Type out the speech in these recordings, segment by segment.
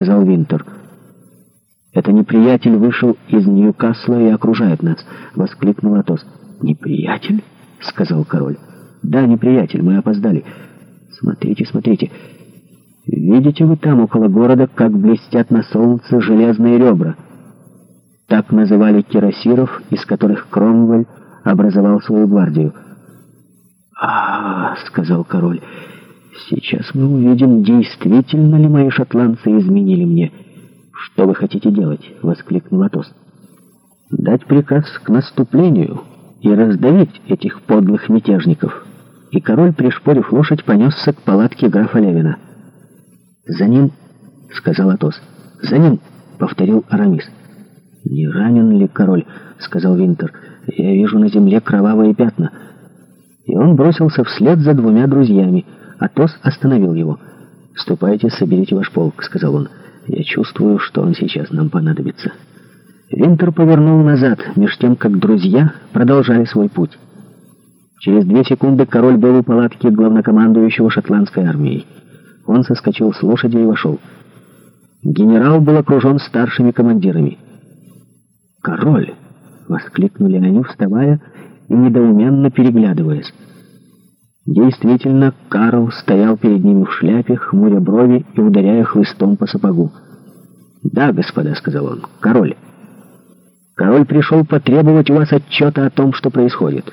сказал Винтер. «Это неприятель вышел из Ньюкасла и окружает нас», — воскликнул Атос. «Неприятель?» — сказал король. «Да, неприятель, мы опоздали. Смотрите, смотрите. Видите вы там, около города, как блестят на солнце железные ребра?» Так называли кирасиров, из которых Кромвель образовал свою гвардию. «А, — сказал король, — Сейчас мы увидим, действительно ли мои шотландцы изменили мне. Что вы хотите делать? Воскликнул Атос. Дать приказ к наступлению и раздавить этих подлых мятежников. И король, пришпорив лошадь, понесся к палатке графа Левина. За ним, сказал Атос. За ним, повторил Арамис. Не ранен ли король? Сказал Винтер. Я вижу на земле кровавые пятна. И он бросился вслед за двумя друзьями — Атос остановил его. «Ступайте, соберите ваш полк», — сказал он. «Я чувствую, что он сейчас нам понадобится». Винтер повернул назад, меж тем, как друзья продолжали свой путь. Через две секунды король был у палатки главнокомандующего шотландской армией. Он соскочил с лошади и вошел. Генерал был окружен старшими командирами. «Король!» — воскликнули они, вставая и недоуменно переглядываясь. Действительно, Карл стоял перед ними в шляпе, хмуря брови и ударяя хлыстом по сапогу. «Да, господа», — сказал он, — «король». «Король пришел потребовать у вас отчета о том, что происходит».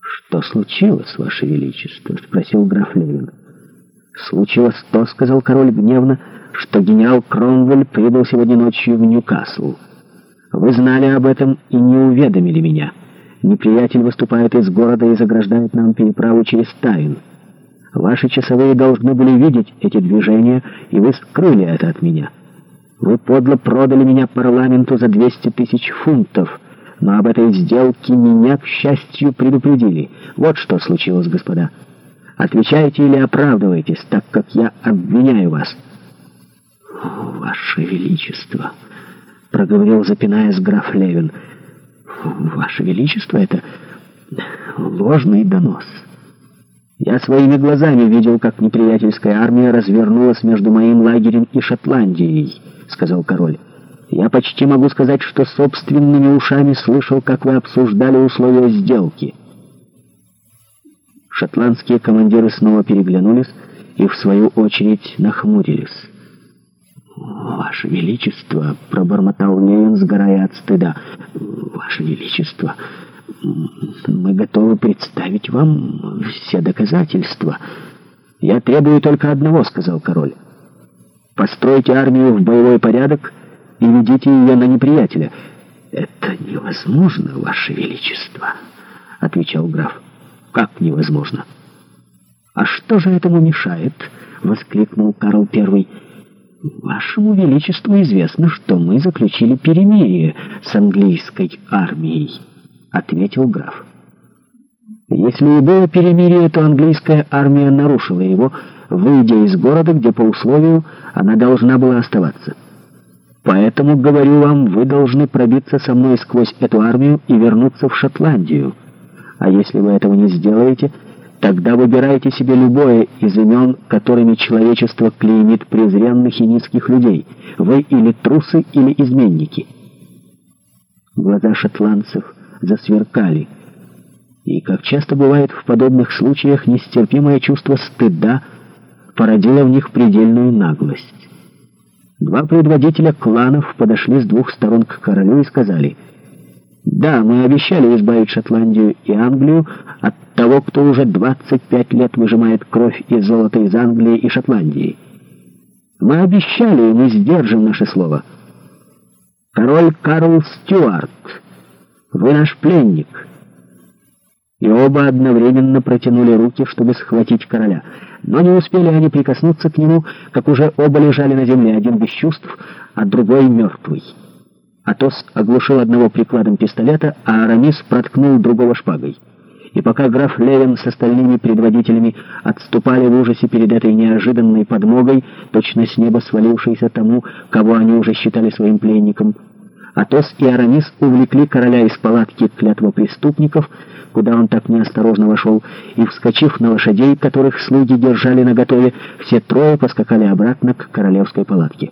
«Что случилось, ваше величество?» — спросил граф Левин. «Случилось то», — сказал король гневно, — «что генерал Кромвель прибыл сегодня ночью в Ньюкасл. Вы знали об этом и не уведомили меня». Неприятель выступает из города и заграждает нам переправу через Тайн. Ваши часовые должны были видеть эти движения, и вы скрыли это от меня. Вы подло продали меня парламенту за 200 тысяч фунтов, но об этой сделке меня, к счастью, предупредили. Вот что случилось, господа. Отвечайте или оправдывайтесь, так как я обвиняю вас». «Ваше Величество!» — проговорил, запинаясь граф Левин — «Ваше Величество, это ложный донос. Я своими глазами видел, как неприятельская армия развернулась между моим лагерем и Шотландией», — сказал король. «Я почти могу сказать, что собственными ушами слышал, как вы обсуждали условия сделки». Шотландские командиры снова переглянулись и, в свою очередь, нахмурились. «Ваше Величество!» — пробормотал Левин, сгорая от стыда. «Ваше Величество! Мы готовы представить вам все доказательства!» «Я требую только одного», — сказал король. «Постройте армию в боевой порядок и ведите ее на неприятеля». «Это невозможно, Ваше Величество!» — отвечал граф. «Как невозможно?» «А что же этому мешает?» — воскликнул Карл Первый. «Вашему Величеству известно, что мы заключили перемирие с английской армией», — ответил граф. Если и было перемирие, то английская армия нарушила его, выйдя из города, где по условию она должна была оставаться. Поэтому, говорю вам, вы должны пробиться со мной сквозь эту армию и вернуться в Шотландию. А если вы этого не сделаете, Тогда выбирайте себе любое из имен, которыми человечество клеймит презренных и низких людей. Вы или трусы, или изменники. Глаза шотландцев засверкали. И, как часто бывает в подобных случаях, нестерпимое чувство стыда породило в них предельную наглость. Два предводителя кланов подошли с двух сторон к королю и сказали — да, мы обещали избавить Шотландию и Англию от того, кто уже 25 лет выжимает кровь и золото из Англии и Шотландии. Мы обещали и не сдержим наше слово. Король Карл Стюарт, вы наш пленник. И оба одновременно протянули руки, чтобы схватить короля. Но не успели они прикоснуться к нему, как уже оба лежали на земле, один без чувств, а другой мертвый. Атос оглушил одного прикладом пистолета, а Арамис проткнул другого шпагой. И пока граф Левин с остальными предводителями отступали в ужасе перед этой неожиданной подмогой, точно с неба свалившейся тому, кого они уже считали своим пленником, Атос и Арамис увлекли короля из палатки клятва преступников, куда он так неосторожно вошел, и, вскочив на лошадей, которых слуги держали наготове, все трое поскакали обратно к королевской палатке.